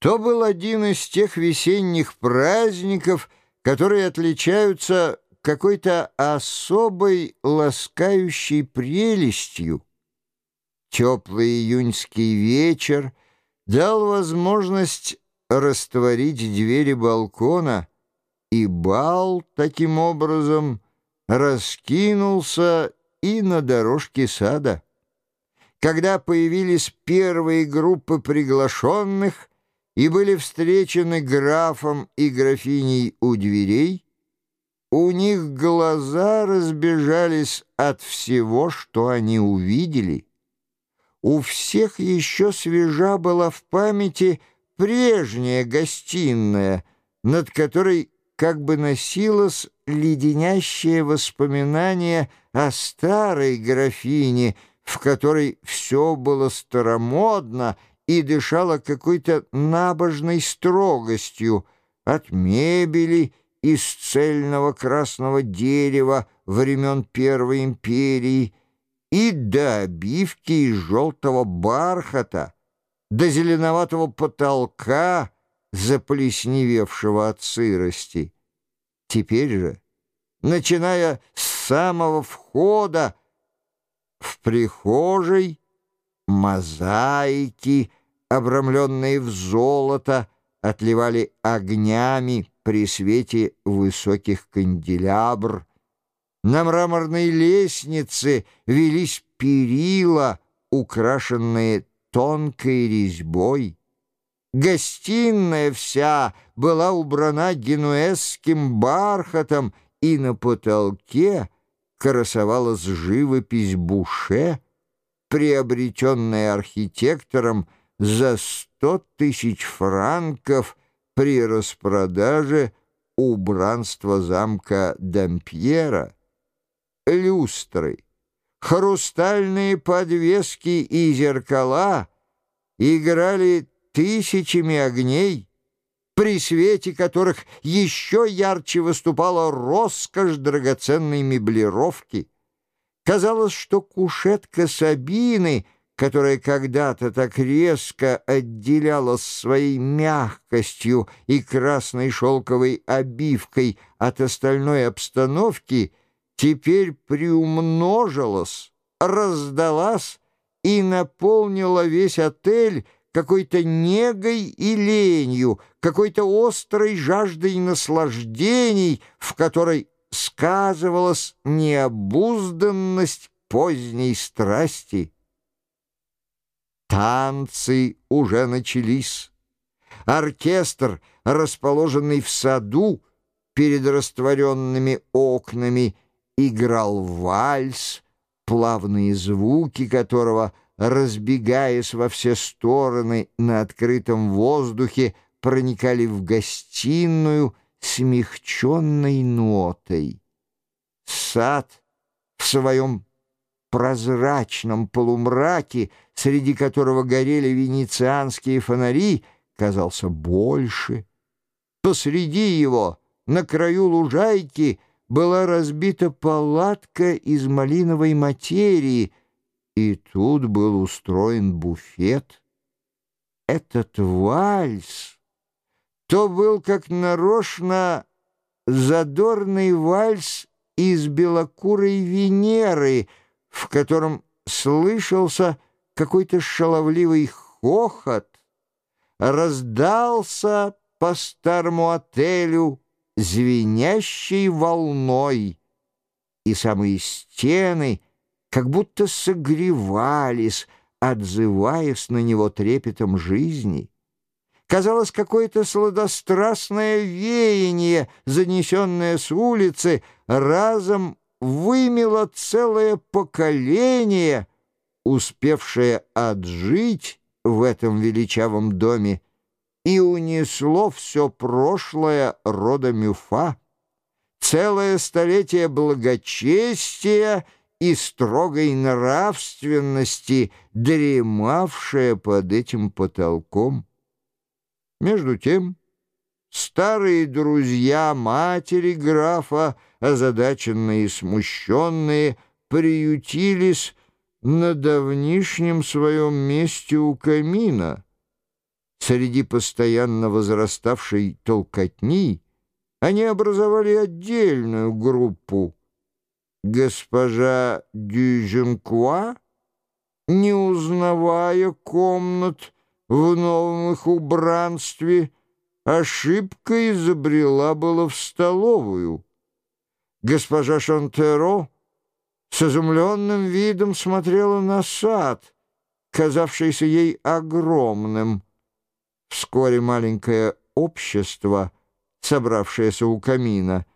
То был один из тех весенних праздников, которые отличаются какой-то особой ласкающей прелестью. Теплый июньский вечер дал возможность растворить двери балкона, и бал таким образом раскинулся и на дорожке сада. Когда появились первые группы приглашенных, и были встречены графом и графиней у дверей, у них глаза разбежались от всего, что они увидели. У всех еще свежа была в памяти прежняя гостиная, над которой как бы носилось леденящее воспоминание о старой графине, в которой все было старомодно и дышала какой-то набожной строгостью от мебели из цельного красного дерева времен Первой империи и до обивки из желтого бархата, до зеленоватого потолка, заплесневевшего от сырости. Теперь же, начиная с самого входа, в прихожей мозаики — обрамленные в золото, отливали огнями при свете высоких канделябр. На мраморной лестнице велись перила, украшенные тонкой резьбой. Гостиная вся была убрана генуэзским бархатом, и на потолке красовалась живопись Буше, приобретенная архитектором за сто тысяч франков при распродаже убранства замка Дампьера, люстры, хрустальные подвески и зеркала играли тысячами огней, при свете которых еще ярче выступала роскошь драгоценной меблировки. Казалось, что кушетка Сабины — которая когда-то так резко отделялась своей мягкостью и красной шелковой обивкой от остальной обстановки, теперь приумножилась, раздалась и наполнила весь отель какой-то негой и ленью, какой-то острой жаждой наслаждений, в которой сказывалась необузданность поздней страсти. Танцы уже начались. Оркестр, расположенный в саду перед растворенными окнами, играл вальс, плавные звуки которого, разбегаясь во все стороны на открытом воздухе, проникали в гостиную смягченной нотой. Сад в своем прозрачном полумраке, среди которого горели венецианские фонари, казался больше. Посреди его, на краю лужайки, была разбита палатка из малиновой материи, и тут был устроен буфет. Этот вальс то был как нарочно задорный вальс из белокурой Венеры — в котором слышался какой-то шаловливый хохот, раздался по старому отелю звенящей волной, и самые стены как будто согревались, отзываясь на него трепетом жизни. Казалось, какое-то сладострастное веяние, занесенное с улицы, разом вымело целое поколение, успевшее отжить в этом величавом доме, и унесло все прошлое рода Мюфа, целое столетие благочестия и строгой нравственности, дремавшее под этим потолком. Между тем, старые друзья матери графа озадаченные и смущенные, приютились на давнишнем своем месте у камина. Среди постоянно возраставшей толкотни они образовали отдельную группу. Госпожа Дюженкуа, не узнавая комнат в новом их убранстве, ошибкой изобрела было в столовую. Госпожа Шантеро с изумленным видом смотрела на сад, казавшийся ей огромным. Вскоре маленькое общество, собравшееся у камина,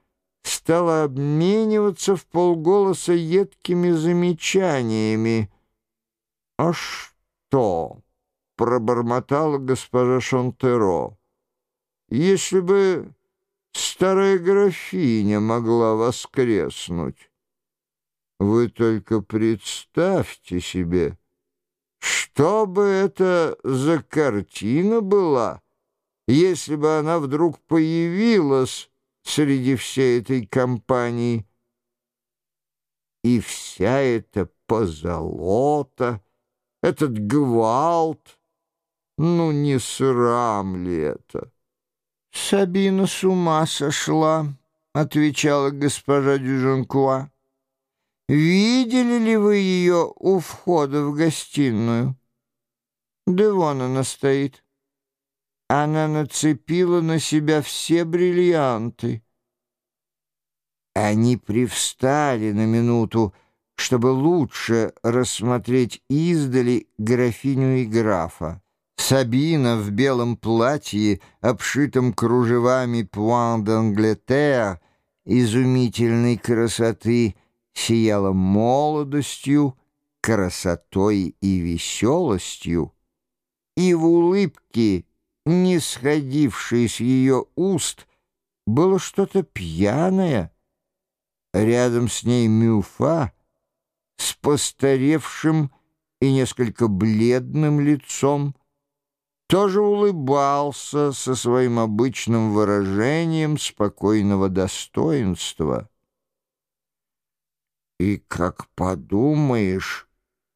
стало обмениваться в полголоса едкими замечаниями. «А что?» — пробормотала госпожа Шонтеро. «Если бы старая графиня могла воскреснуть, вы только представьте себе». Что бы это за картина была, если бы она вдруг появилась среди всей этой компании? И вся эта позолота, этот гвалт, ну не срам ли это? «Сабина с ума сошла», — отвечала госпожа Дюжанкуа. «Видели ли вы ее у входа в гостиную?» Да вон она стоит. Она нацепила на себя все бриллианты. Они привстали на минуту, чтобы лучше рассмотреть издали графиню и графа. Сабина в белом платье, обшитом кружевами пуан d'Ангleterre, изумительной красоты, сияла молодостью, красотой и веселостью и в улыбке, не сходившей с ее уст, было что-то пьяное. Рядом с ней Мюфа с постаревшим и несколько бледным лицом тоже улыбался со своим обычным выражением спокойного достоинства. И как подумаешь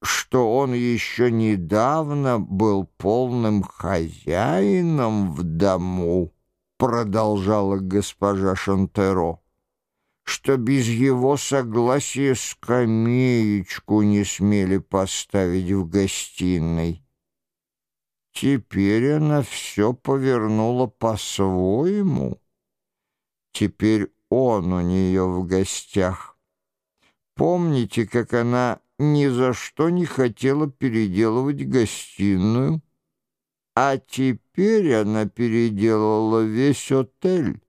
что он еще недавно был полным хозяином в дому, продолжала госпожа Шантеро, что без его согласия скамеечку не смели поставить в гостиной. Теперь она все повернула по-своему. Теперь он у нее в гостях. Помните, как она ни за что не хотела переделывать гостиную, а теперь она переделала весь отель.